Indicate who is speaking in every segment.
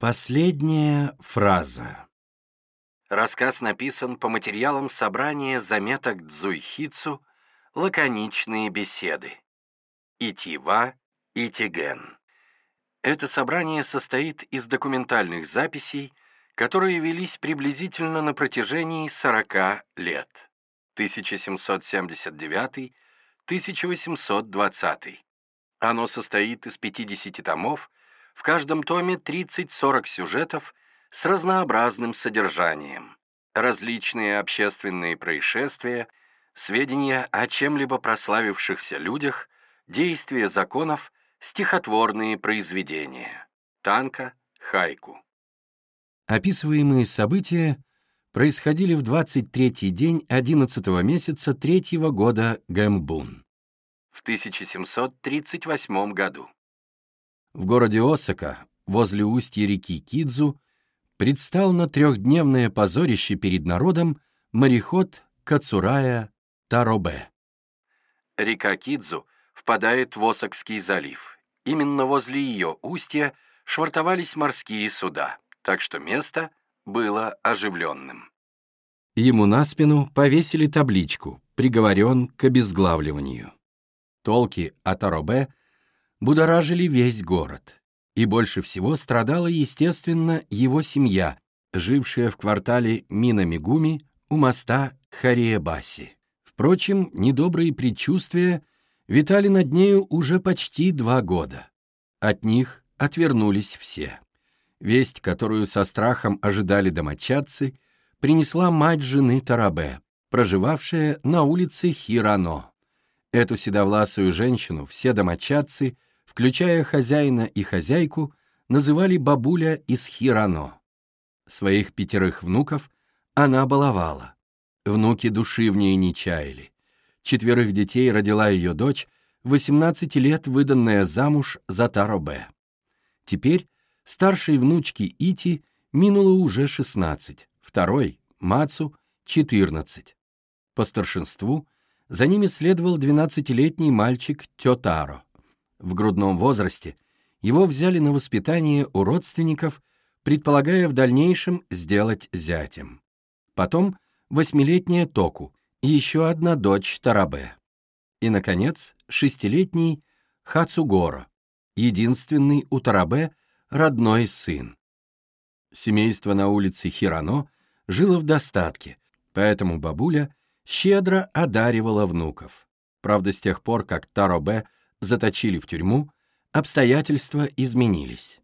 Speaker 1: Последняя фраза. Рассказ написан по материалам собрания заметок Цзуйхицу «Лаконичные беседы». Итива Итиген. Это собрание состоит из документальных записей, которые велись приблизительно на протяжении 40 лет. 1779-1820. Оно состоит из 50 томов, в каждом томе 30-40 сюжетов с разнообразным содержанием. Различные общественные происшествия, сведения о чем-либо прославившихся людях, действия законов, стихотворные произведения. Танка, хайку. Описываемые события происходили в 23-й день 11 месяца третьего года Гэмбун в 1738 году. В городе Осака, возле устья реки Кидзу, предстал на трехдневное позорище перед народом мореход Кацурая Таробе. Река Кидзу впадает в Осакский залив. Именно возле ее устья швартовались морские суда, так что место было оживленным. Ему на спину повесили табличку «Приговорен к обезглавливанию». Толки о Таробе будоражили весь город. И больше всего страдала, естественно, его семья, жившая в квартале Минамигуми у моста Хариебаси. Впрочем, недобрые предчувствия витали над нею уже почти два года. От них отвернулись все. Весть, которую со страхом ожидали домочадцы, принесла мать жены Тарабе, проживавшая на улице Хирано. Эту седовласую женщину все домочадцы – включая хозяина и хозяйку, называли бабуля из Хирано. Своих пятерых внуков она баловала. Внуки души в ней не чаяли. Четверых детей родила ее дочь, 18 лет выданная замуж за Таробе. Теперь старшей внучке Ити минуло уже 16, второй, Мацу, 14. По старшинству за ними следовал 12-летний мальчик Тётаро. В грудном возрасте его взяли на воспитание у родственников, предполагая в дальнейшем сделать зятем. Потом восьмилетняя Току и еще одна дочь Тарабе. И, наконец, шестилетний Хацугора, единственный у Тарабе родной сын. Семейство на улице Хирано жило в достатке, поэтому бабуля щедро одаривала внуков. Правда, с тех пор, как Таробе заточили в тюрьму, обстоятельства изменились.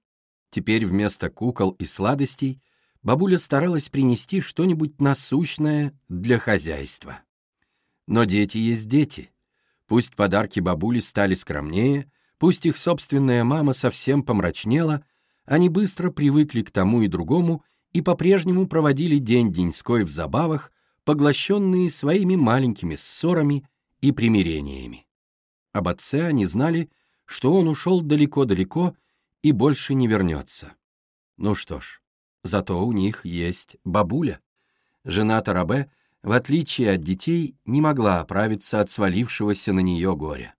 Speaker 1: Теперь вместо кукол и сладостей бабуля старалась принести что-нибудь насущное для хозяйства. Но дети есть дети. Пусть подарки бабули стали скромнее, пусть их собственная мама совсем помрачнела, они быстро привыкли к тому и другому и по-прежнему проводили день-деньской в забавах, поглощенные своими маленькими ссорами и примирениями. Об отце они знали, что он ушел далеко-далеко и больше не вернется. Ну что ж, зато у них есть бабуля. Жена Тарабе, в отличие от детей, не могла оправиться от свалившегося на нее горя.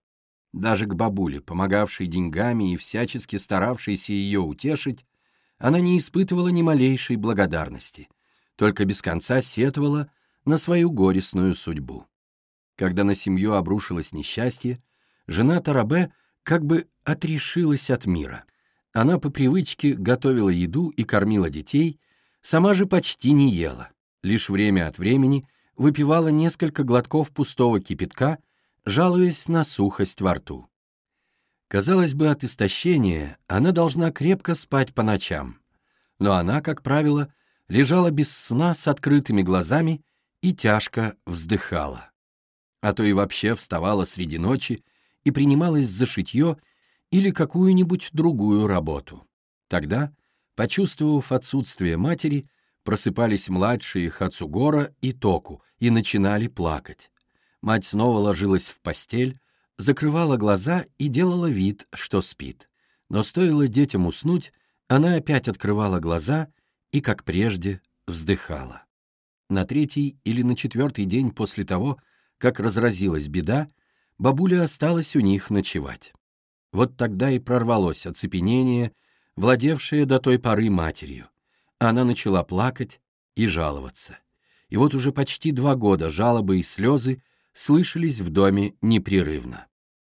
Speaker 1: Даже к бабуле, помогавшей деньгами и всячески старавшейся ее утешить, она не испытывала ни малейшей благодарности, только без конца сетовала на свою горестную судьбу. Когда на семью обрушилось несчастье, жена Тарабе как бы отрешилась от мира. Она по привычке готовила еду и кормила детей, сама же почти не ела, лишь время от времени выпивала несколько глотков пустого кипятка, жалуясь на сухость во рту. Казалось бы, от истощения она должна крепко спать по ночам, но она, как правило, лежала без сна с открытыми глазами и тяжко вздыхала. А то и вообще вставала среди ночи и принималась за шитье или какую-нибудь другую работу. Тогда, почувствовав отсутствие матери, просыпались младшие Хацугора и Току и начинали плакать. Мать снова ложилась в постель, закрывала глаза и делала вид, что спит. Но стоило детям уснуть, она опять открывала глаза и, как прежде, вздыхала. На третий или на четвертый день после того, как разразилась беда, бабуля осталась у них ночевать. Вот тогда и прорвалось оцепенение, владевшая до той поры матерью. Она начала плакать и жаловаться. И вот уже почти два года жалобы и слезы слышались в доме непрерывно.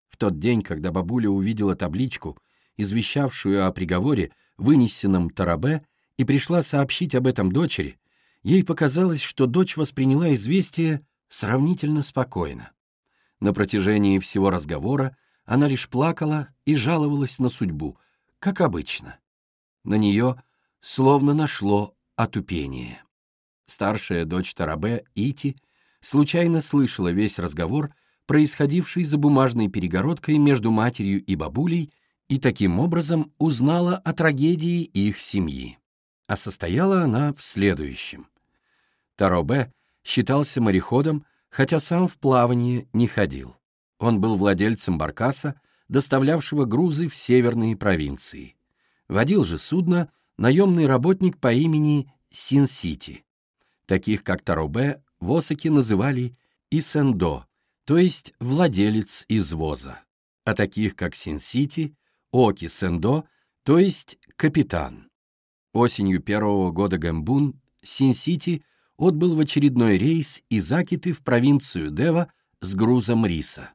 Speaker 1: В тот день, когда бабуля увидела табличку, извещавшую о приговоре, вынесенном Тарабе, и пришла сообщить об этом дочери, ей показалось, что дочь восприняла известие сравнительно спокойно. На протяжении всего разговора она лишь плакала и жаловалась на судьбу, как обычно. На нее словно нашло отупение. Старшая дочь Тарабе, Ити, случайно слышала весь разговор, происходивший за бумажной перегородкой между матерью и бабулей, и таким образом узнала о трагедии их семьи. А состояла она в следующем. Таробе считался мореходом, хотя сам в плавание не ходил. Он был владельцем баркаса, доставлявшего грузы в северные провинции. Водил же судно наемный работник по имени Син-Сити. Таких, как Таробе, в Осаке называли Исендо, то есть владелец извоза, а таких, как Син-Сити, Оки Сендо, то есть капитан. Осенью первого года Гамбун Син-Сити отбыл в очередной рейс из Акиты в провинцию Дева с грузом риса.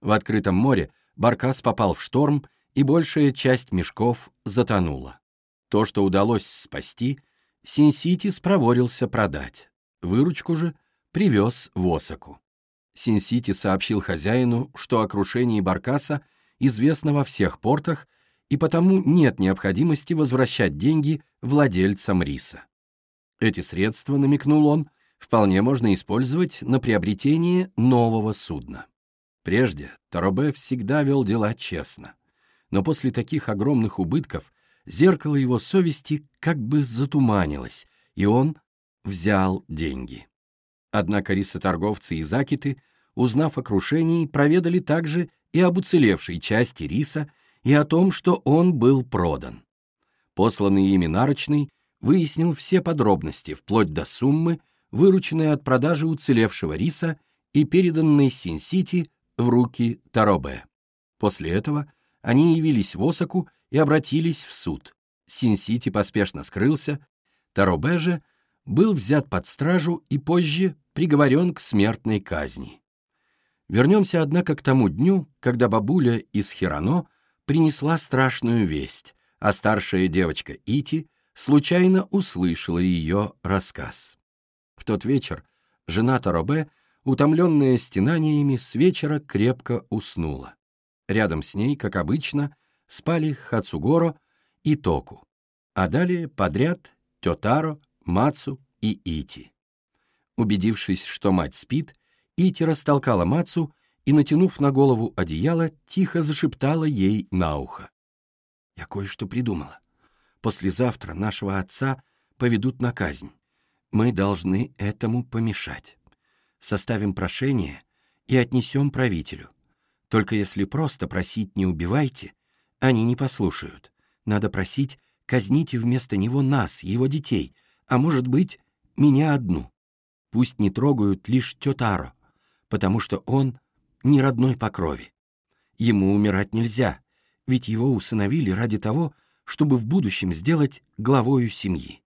Speaker 1: В открытом море Баркас попал в шторм, и большая часть мешков затонула. То, что удалось спасти, Син-Сити спроворился продать. Выручку же привез в Осаку. Син-Сити сообщил хозяину, что о крушении Баркаса известно во всех портах, и потому нет необходимости возвращать деньги владельцам риса. Эти средства, намекнул он, вполне можно использовать на приобретение нового судна. Прежде Таробе всегда вел дела честно, но после таких огромных убытков зеркало его совести как бы затуманилось, и он взял деньги. Однако рисоторговцы из Акиты, узнав о крушении, проведали также и об уцелевшей части риса, и о том, что он был продан. Посланный ими нарочный выяснил все подробности, вплоть до суммы, вырученной от продажи уцелевшего риса и переданной Син-Сити в руки Таробе. После этого они явились в Осаку и обратились в суд. Син-Сити поспешно скрылся, Таробе же был взят под стражу и позже приговорен к смертной казни. Вернемся, однако, к тому дню, когда бабуля из Хирано принесла страшную весть, а старшая девочка Ити случайно услышала ее рассказ. В тот вечер жена Таробе, утомленная стенаниями, с вечера крепко уснула. Рядом с ней, как обычно, спали Хацугоро и Току, а далее подряд Тётаро, Мацу и Ити. Убедившись, что мать спит, Ити растолкала Мацу и, натянув на голову одеяло, тихо зашептала ей на ухо. «Я кое-что придумала. Послезавтра нашего отца поведут на казнь. Мы должны этому помешать. Составим прошение и отнесем правителю. Только если просто просить «не убивайте», они не послушают. Надо просить «казните вместо него нас, его детей, а может быть, меня одну. Пусть не трогают лишь тетаро, потому что он не родной по крови. Ему умирать нельзя, ведь его усыновили ради того, чтобы в будущем сделать главою семьи.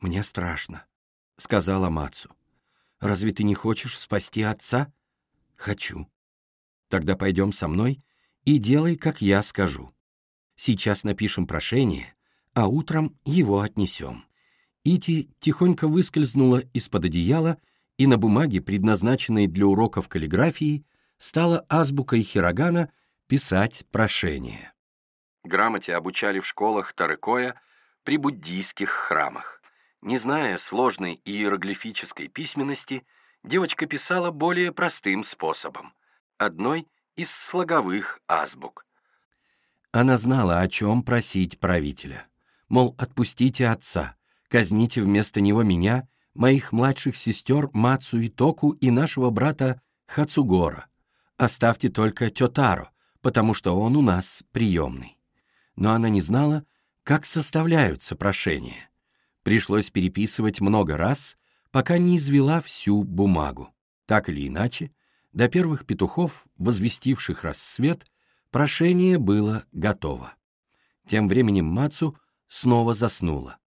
Speaker 1: «Мне страшно», — сказала Мацу. «Разве ты не хочешь спасти отца?» «Хочу». «Тогда пойдем со мной и делай, как я скажу. Сейчас напишем прошение, а утром его отнесем». Ити тихонько выскользнула из-под одеяла и на бумаге, предназначенной для уроков каллиграфии, стала азбукой хирогана писать прошение. Грамоте обучали в школах Тарыкоя при буддийских храмах. Не зная сложной иероглифической письменности, девочка писала более простым способом, одной из слоговых азбук. Она знала, о чем просить правителя. Мол, отпустите отца, казните вместо него меня, моих младших сестер Мацу и Току и нашего брата Хацугора. Оставьте только Тётаро, потому что он у нас приемный. Но она не знала, как составляются прошения. Пришлось переписывать много раз, пока не извела всю бумагу. Так или иначе, до первых петухов, возвестивших рассвет, прошение было готово. Тем временем Мацу снова заснула.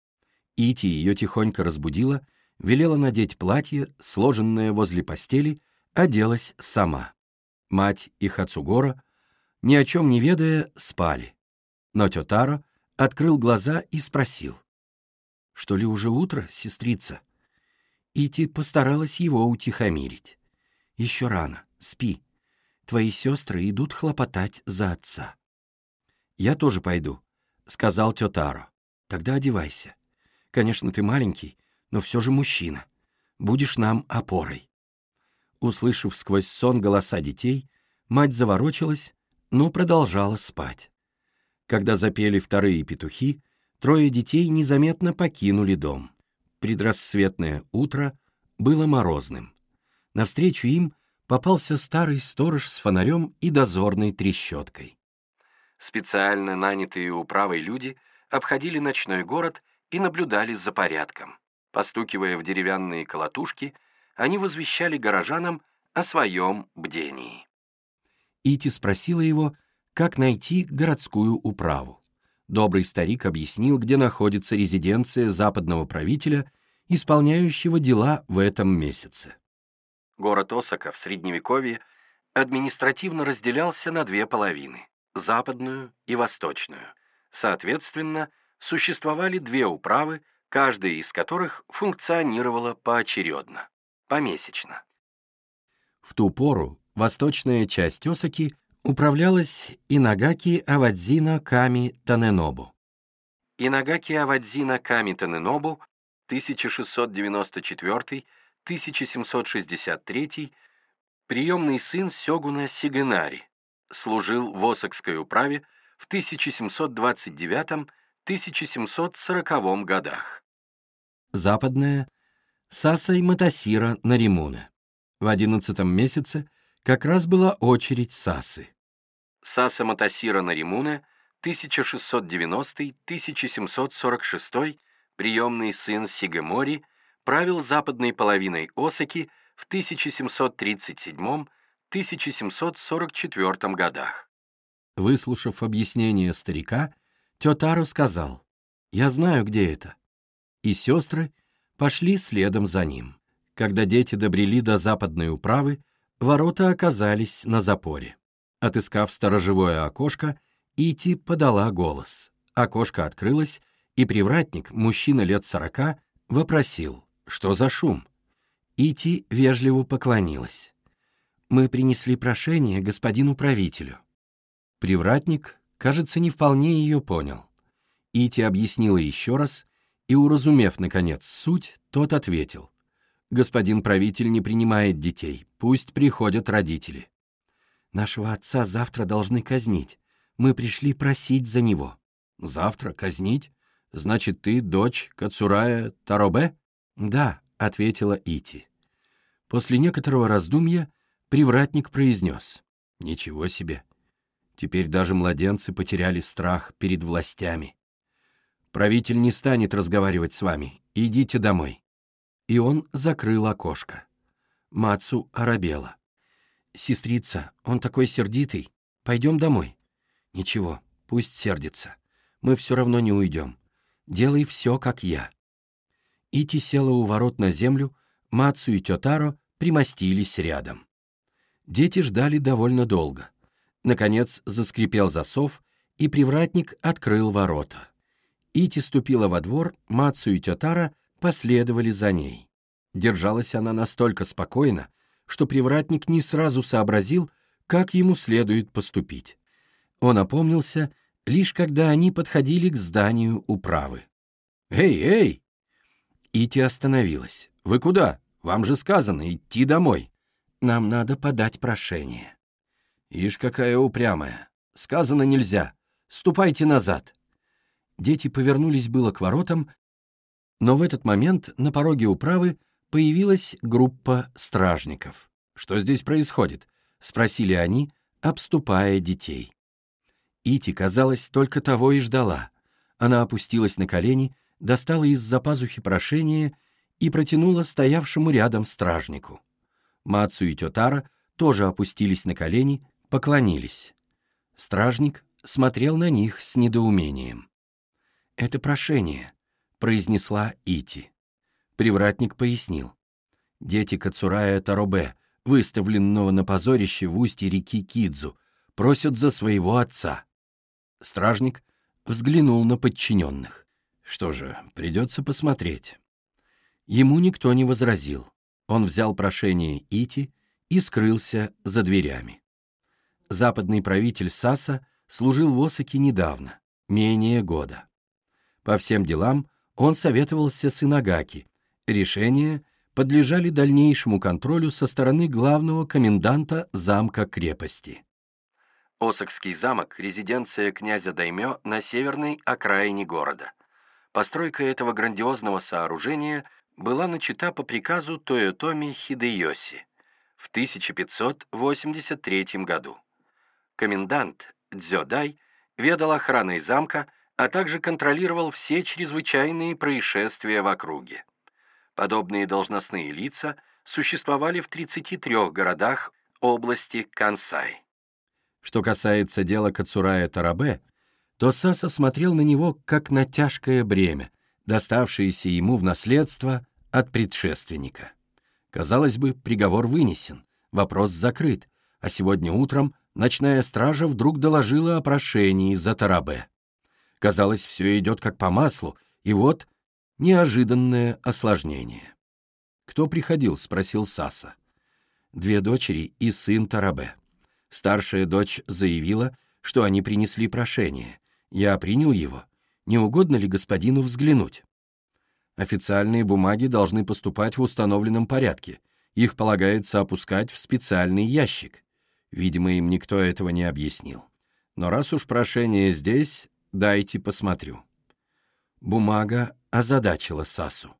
Speaker 1: Ити ее тихонько разбудила, велела надеть платье, сложенное возле постели, оделась сама. Мать и Хацугора, ни о чем не ведая, спали. Но Тетаро открыл глаза и спросил. «Что ли уже утро, сестрица?» Ити постаралась его утихомирить. «Еще рано, спи. Твои сестры идут хлопотать за отца». «Я тоже пойду», — сказал Тетаро. «Тогда одевайся. Конечно, ты маленький, но все же мужчина. Будешь нам опорой». Услышав сквозь сон голоса детей, мать заворочилась, но продолжала спать. Когда запели вторые петухи, трое детей незаметно покинули дом. Предрассветное утро было морозным. Навстречу им попался старый сторож с фонарем и дозорной трещоткой. Специально нанятые управой люди обходили ночной город и наблюдали за порядком. Постукивая в деревянные колотушки, они возвещали горожанам о своем бдении. Ити спросила его, как найти городскую управу. Добрый старик объяснил, где находится резиденция западного правителя, исполняющего дела в этом месяце. Город Осака в Средневековье административно разделялся на две половины – западную и восточную. Соответственно, существовали две управы, каждая из которых функционировала поочередно, помесячно. В ту пору восточная часть Осаки управлялась Инагаки Авадзина Ками Таненобу. Инагаки Авадзина Ками Таненобу 1694-1763, приемный сын Сёгуна Сиганари, служил в Осакской управе в 1729-1740 годах. Западная — Сасай Матасира Наримуна. В одиннадцатом месяце как раз была очередь Сасы. Саса Матасира Наримуна, 1690-1746, приемный сын Сигамори, правил западной половиной Осаки в 1737-1744 годах. Выслушав объяснение старика, Тетару сказал, «Я знаю, где это». И сестры пошли следом за ним. Когда дети добрели до западной управы, ворота оказались на запоре. Отыскав сторожевое окошко, Ити подала голос. Окошко открылось, и привратник, мужчина лет сорока, вопросил, что за шум. Ити вежливо поклонилась. «Мы принесли прошение господину правителю». Привратник, кажется, не вполне ее понял. Ити объяснила еще раз, и, уразумев, наконец, суть, тот ответил. «Господин правитель не принимает детей, пусть приходят родители». «Нашего отца завтра должны казнить. Мы пришли просить за него». «Завтра казнить? Значит, ты дочь Кацурая Таробе?» «Да», — ответила Ити. После некоторого раздумья привратник произнес. «Ничего себе! Теперь даже младенцы потеряли страх перед властями. Правитель не станет разговаривать с вами. Идите домой». И он закрыл окошко. Мацу оробела. «Сестрица, он такой сердитый. Пойдем домой». «Ничего, пусть сердится. Мы все равно не уйдем. Делай все, как я». Ити села у ворот на землю, Мацу и Тётаро примостились рядом. Дети ждали довольно долго. Наконец заскрипел засов, и привратник открыл ворота. Ити ступила во двор, Мацу и Тётаро последовали за ней. Держалась она настолько спокойно, что привратник не сразу сообразил, как ему следует поступить. Он опомнился лишь когда они подходили к зданию управы. «Эй, эй!» Ити остановилась. «Вы куда? Вам же сказано идти домой». «Нам надо подать прошение». «Ишь, какая упрямая! Сказано нельзя! Ступайте назад!» Дети повернулись было к воротам, но в этот момент на пороге управы появилась группа стражников. «Что здесь происходит?» — спросили они, обступая детей. Ити, казалось, только того и ждала. Она опустилась на колени, достала из-за пазухи прошение и протянула стоявшему рядом стражнику. Мацу и Тетара тоже опустились на колени, поклонились. Стражник смотрел на них с недоумением. «Это прошение», — произнесла Ити. Привратник пояснил. «Дети Кацурая Таробе, выставленного на позорище в устье реки Кидзу, просят за своего отца». Стражник взглянул на подчиненных. «Что же, придется посмотреть». Ему никто не возразил. Он взял прошение Ити и скрылся за дверями. Западный правитель Саса служил в Осаке недавно, менее года. По всем делам он советовался с Инагаки. Решения подлежали дальнейшему контролю со стороны главного коменданта замка крепости. Осакский замок – резиденция князя Даймё на северной окраине города. Постройка этого грандиозного сооружения была начата по приказу Тойотоми Хидеоси в 1583 году. Комендант Дзёдай ведал охраной замка, а также контролировал все чрезвычайные происшествия в округе. Подобные должностные лица существовали в 33 городах области Кансай. Что касается дела Кацурая Тарабе, то Саса смотрел на него как на тяжкое бремя, доставшееся ему в наследство от предшественника. Казалось бы, приговор вынесен, вопрос закрыт, а сегодня утром ночная стража вдруг доложила о прошении за Тарабе. Казалось, все идет как по маслу, и вот неожиданное осложнение. «Кто приходил?» — спросил Саса. «Две дочери и сын Тарабе». Старшая дочь заявила, что они принесли прошение. Я принял его. Не угодно ли господину взглянуть? Официальные бумаги должны поступать в установленном порядке. Их полагается опускать в специальный ящик. Видимо, им никто этого не объяснил. Но раз уж прошение здесь, дайте посмотрю. Бумага озадачила Сасу.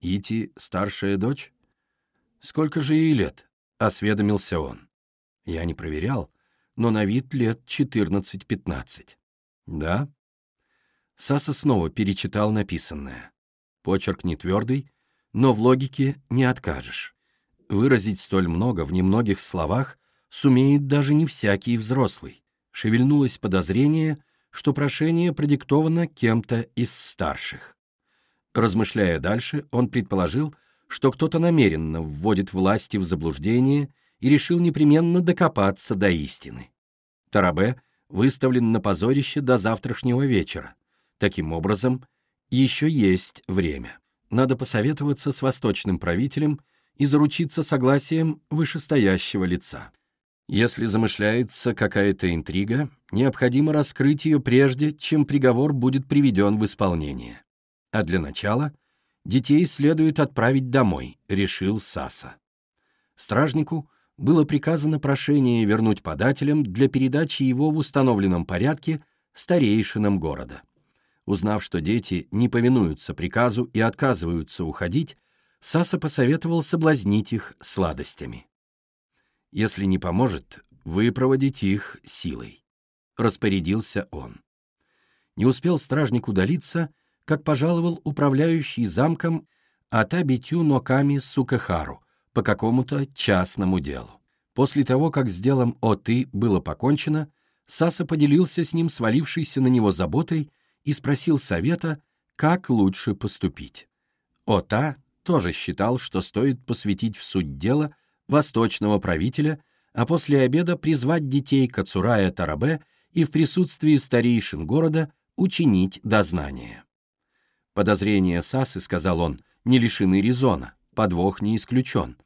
Speaker 1: Ити — старшая дочь? Сколько же ей лет? — осведомился он. Я не проверял, но на вид лет 14-15. Да? Саса снова перечитал написанное. Почерк не твердый, но в логике не откажешь. Выразить столь много в немногих словах сумеет даже не всякий взрослый. Шевельнулось подозрение, что прошение продиктовано кем-то из старших. Размышляя дальше, он предположил, что кто-то намеренно вводит власти в заблуждение и решил непременно докопаться до истины. Тарабе выставлен на позорище до завтрашнего вечера. Таким образом, еще есть время. Надо посоветоваться с восточным правителем и заручиться согласием вышестоящего лица. Если замышляется какая-то интрига, необходимо раскрыть ее прежде, чем приговор будет приведен в исполнение. А для начала детей следует отправить домой, решил Саса. Стражнику было приказано прошение вернуть подателям для передачи его в установленном порядке старейшинам города. Узнав, что дети не повинуются приказу и отказываются уходить, Саса посоветовал соблазнить их сладостями. Если не поможет, выпроводить их силой. Распорядился он. Не успел стражник удалиться, как пожаловал управляющий замком Атабитю Ноками Сукахару по какому-то частному делу. После того, как с делом Оты было покончено, Саса поделился с ним свалившейся на него заботой и спросил совета, как лучше поступить. Ота тоже считал, что стоит посвятить в суть дела восточного правителя, а после обеда призвать детей Кацурая Тарабе и в присутствии старейшин города учинить дознание. Подозрения Сасы, сказал он, не лишены резона, подвох не исключен,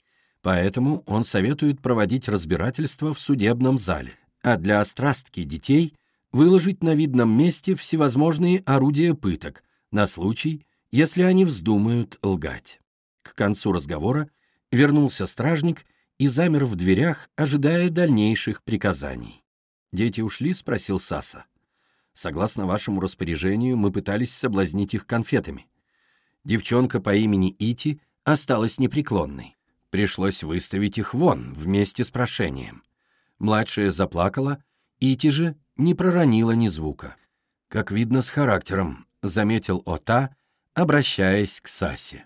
Speaker 1: поэтому он советует проводить разбирательство в судебном зале, а для острастки детей выложить на видном месте всевозможные орудия пыток на случай, если они вздумают лгать. К концу разговора вернулся стражник и замер в дверях, ожидая дальнейших приказаний. «Дети ушли?» — спросил Саса. «Согласно вашему распоряжению, мы пытались соблазнить их конфетами. Девчонка по имени Ити осталась непреклонной. Пришлось выставить их вон вместе с прошением. Младшая заплакала, Ити же не проронила ни звука. Как видно, с характером, заметил Ота, обращаясь к Сасе.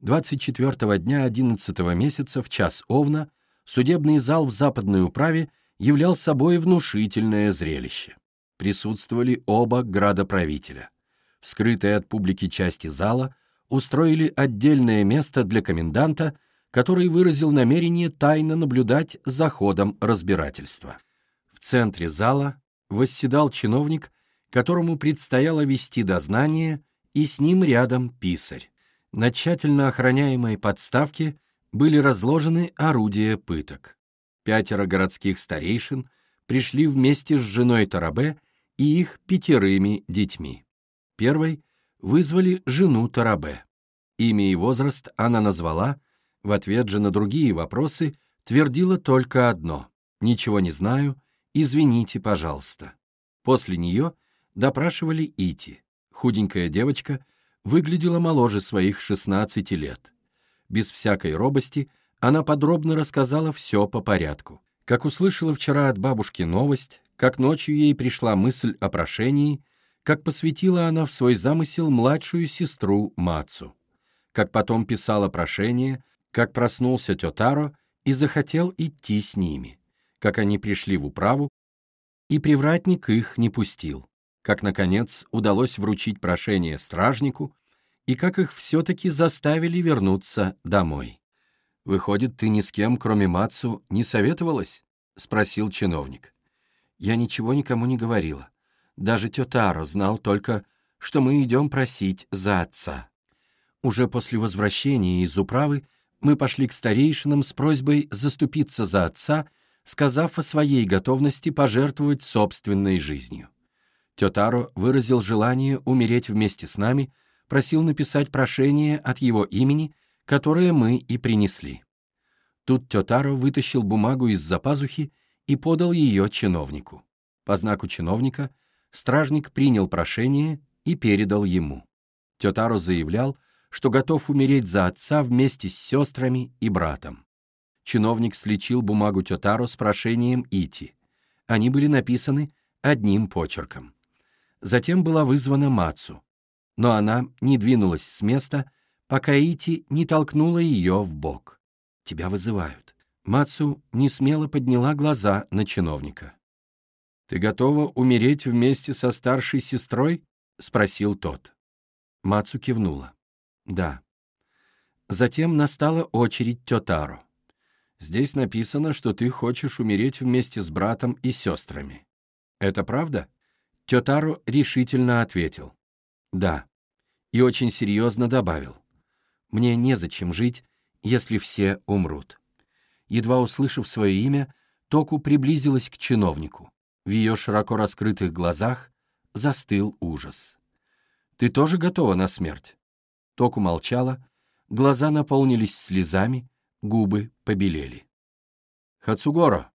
Speaker 1: 24 дня 11 месяца в час Овна судебный зал в западной управе являл собой внушительное зрелище. Присутствовали оба градоправителя. В скрытой от публики части зала устроили отдельное место для коменданта, который выразил намерение тайно наблюдать за ходом разбирательства. В центре зала восседал чиновник, которому предстояло вести дознание, и с ним рядом писарь. На тщательно охраняемой подставке были разложены орудия пыток. Пятеро городских старейшин пришли вместе с женой Тарабе и их пятерыми детьми. Первой вызвали жену Тарабе. Имя и возраст она назвала, в ответ же на другие вопросы твердила только одно «Ничего не знаю, извините, пожалуйста». После нее допрашивали Ити. Худенькая девочка выглядела моложе своих 16 лет. Без всякой робости она подробно рассказала все по порядку. Как услышала вчера от бабушки новость, как ночью ей пришла мысль о прошении, как посвятила она в свой замысел младшую сестру Мацу, как потом писала прошение, как проснулся Тетаро и захотел идти с ними, как они пришли в управу, и привратник их не пустил, как, наконец, удалось вручить прошение стражнику, и как их все-таки заставили вернуться домой. «Выходит, ты ни с кем, кроме Мацу, не советовалась?» — спросил чиновник. «Я ничего никому не говорила. Даже Тетаро знал только, что мы идем просить за отца. Уже после возвращения из управы мы пошли к старейшинам с просьбой заступиться за отца, сказав о своей готовности пожертвовать собственной жизнью. Тетаро выразил желание умереть вместе с нами, просил написать прошение от его имени, которое мы и принесли. Тут Тетаро вытащил бумагу из-за пазухи и подал ее чиновнику. По знаку чиновника стражник принял прошение и передал ему. Тетаро заявлял, что готов умереть за отца вместе с сестрами и братом. Чиновник сличил бумагу Тетаро с прошением Ити. Они были написаны одним почерком. Затем была вызвана Мацу, но она не двинулась с места, пока Ити не толкнула ее в бок. «Тебя вызывают». Мацу не смело подняла глаза на чиновника. «Ты готова умереть вместе со старшей сестрой?» — спросил тот. Мацу кивнула. Да. Затем настала очередь Тётаро. Здесь написано, что ты хочешь умереть вместе с братом и сестрами. Это правда? Тётаро решительно ответил. Да. И очень серьезно добавил. Мне незачем жить, если все умрут. Едва услышав свое имя, Току приблизилась к чиновнику. В ее широко раскрытых глазах застыл ужас. «Ты тоже готова на смерть?» Току молчала, глаза наполнились слезами, губы побелели. Хацугоро.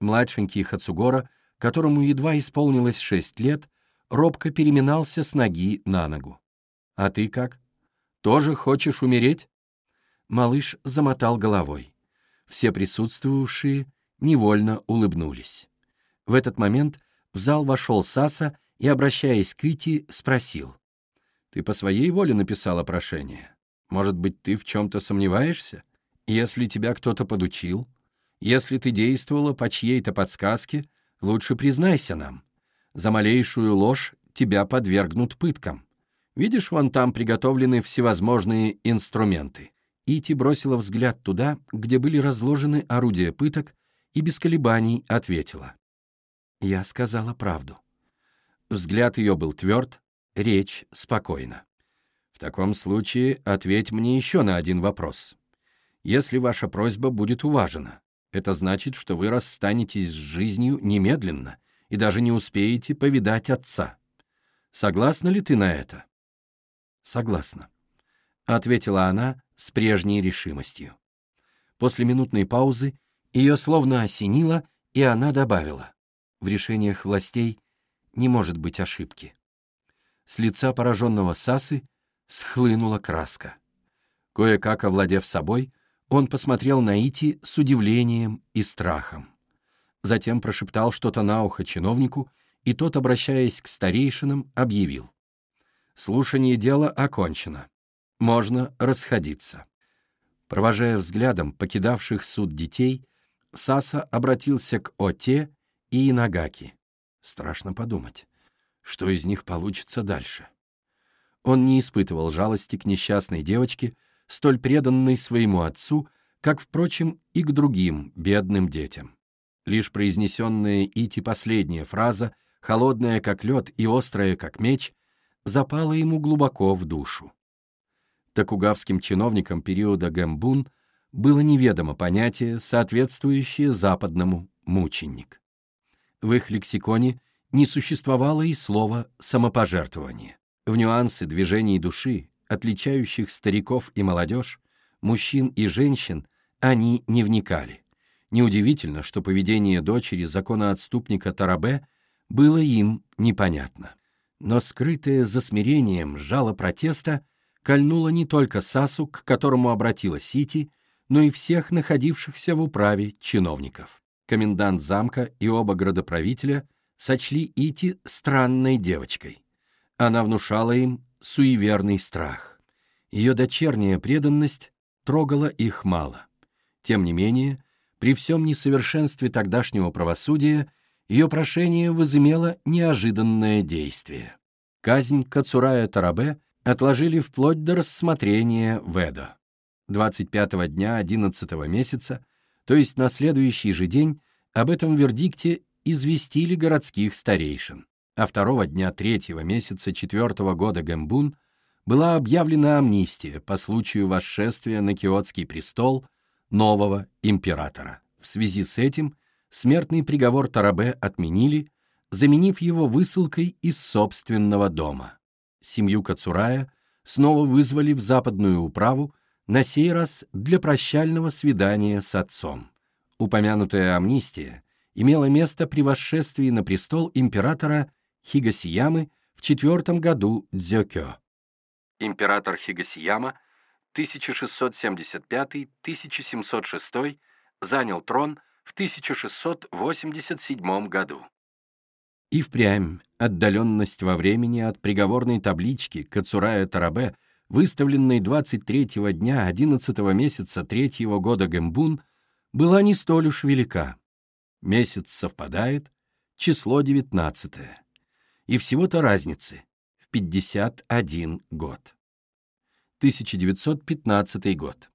Speaker 1: Младшенький Хацугоро, которому едва исполнилось шесть лет, робко переминался с ноги на ногу. «А ты как? Тоже хочешь умереть?» Малыш замотал головой. Все присутствовавшие невольно улыбнулись. В этот момент в зал вошел Саса и, обращаясь к Ити, спросил. Ты по своей воле написала прошение. Может быть, ты в чем-то сомневаешься? Если тебя кто-то подучил, если ты действовала по чьей-то подсказке, лучше признайся нам. За малейшую ложь тебя подвергнут пыткам. Видишь, вон там приготовлены всевозможные инструменты. Ити бросила взгляд туда, где были разложены орудия пыток, и без колебаний ответила. Я сказала правду. Взгляд ее был тверд, речь спокойна. В таком случае ответь мне еще на один вопрос. Если ваша просьба будет уважена, это значит, что вы расстанетесь с жизнью немедленно и даже не успеете повидать отца. Согласна ли ты на это? Согласна, — ответила она с прежней решимостью. После минутной паузы ее словно осенило, и она добавила, в решениях властей не может быть ошибки. С лица пораженного Сасы схлынула краска. Кое-как овладев собой, он посмотрел на Ити с удивлением и страхом. Затем прошептал что-то на ухо чиновнику, и тот, обращаясь к старейшинам, объявил. «Слушание дела окончено. Можно расходиться». Провожая взглядом покидавших суд детей, Саса обратился к Оте и Инагаки. Страшно подумать, что из них получится дальше. Он не испытывал жалости к несчастной девочке, столь преданной своему отцу, как, впрочем, и к другим бедным детям. Лишь произнесенная Ити последняя фраза, холодная как лед и острая как меч, запала ему глубоко в душу. Токугавским чиновникам периода Гэмбун было неведомо понятие, соответствующее западному «мученик». В их лексиконе не существовало и слова «самопожертвование». В нюансы движений души, отличающих стариков и молодежь, мужчин и женщин, они не вникали. Неудивительно, что поведение дочери законоотступника Тарабе было им непонятно. Но скрытое за смирением жало протеста кольнуло не только Сасу, к которому обратилась Сити, но и всех находившихся в управе чиновников. Комендант замка и оба градоправителя сочли Ити странной девочкой. Она внушала им суеверный страх. Ее дочерняя преданность трогала их мало. Тем не менее, при всем несовершенстве тогдашнего правосудия ее прошение возымело неожиданное действие. Казнь Кацурая Тарабе отложили вплоть до рассмотрения Веда. 25-го дня 11 месяца, то есть на следующий же день, об этом вердикте известили городских старейшин, а второго дня третьего месяца четвертого года Гэмбун была объявлена амнистия по случаю восшествия на Киотский престол нового императора. В связи с этим смертный приговор Тарабе отменили, заменив его высылкой из собственного дома. Семью Кацурая снова вызвали в западную управу, на сей раз для прощального свидания с отцом. Упомянутая амнистия имела место при восшествии на престол императора Хигасиямы в четвертом году Дзёкё. Император Хигасияма 1675-1706 занял трон в 1687 году. И впрямь отдаленность во времени от приговорной таблички Кацурая Тарабе, выставленной 23 дня 11 месяца третьего года Гэмбун, была не столь уж велика. Месяц совпадает, число 19 и всего-то разницы в 51 год. 1915 год.